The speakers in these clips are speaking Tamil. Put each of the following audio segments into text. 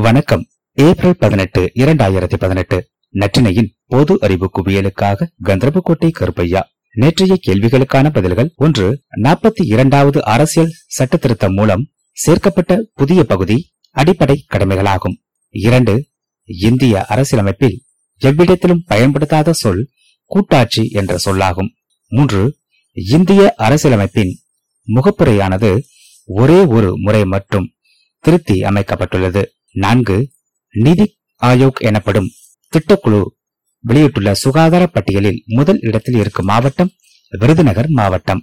வணக்கம். ஏப்ரல் பதினெட்டு இரண்டாயிரத்தி பதினெட்டு. நற்றினையின் பொது அறிவு குவியலுக்காக கந்தரபுக்கோட்டை கருப்பையா. நேற்றைய கேள்விகளுக்கான பதில்கள் ஒன்று நாற்பத்தி இரண்டாவது அரசியல் சட்ட திருத்தம் மூலம் சேர்க்கப்பட்ட புதிய பகுதி அடிப்படை கடமைகளாகும். இரண்டு இந்திய அரசியலமைப்பில் எவ்விடத்திலும் பயன்படுத்தாத சொல் கூட்டாட்சி என்ற சொல்லாகும். மூன்று இந்திய அரசியலமைப்பின் முகப்புரையானது ஒரே ஒரு முறை மற்றும் திருத்தி அமைக்கப்பட்டுள்ளது. நான்கு நிதி ஆயோக் எனப்படும் திட்டக்குழு வெளியிட்டுள்ள சுகாதார பட்டியலில் முதல் இடத்தில் இருக்கும் மாவட்டம் விருதுநகர் மாவட்டம்.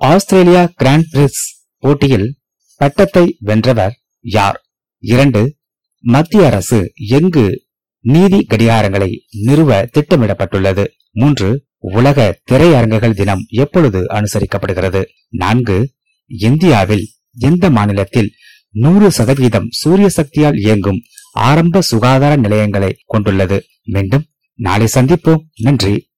ஆஸ்திரேலியா கிராண்ட் பிரிக்ஸ் போட்டியில் பட்டத்தை வென்றவர் யார்? இரண்டு மத்திய அரசு எங்கு நீதி கடிகாரங்களை நிறுவ திட்டமிடப்பட்டுள்ளது? மூன்று உலக திரையரங்குகள் தினம் எப்பொழுது அனுசரிக்கப்படுகிறது? நான்கு இந்தியாவில் எந்த மாநிலத்தில் நூறு சதவீதம் சூரிய சக்தியால் இயங்கும் ஆரம்ப சுகாதார நிலையங்களை கொண்டுள்ளது? மீண்டும் நாளை சந்திப்போம். நன்றி.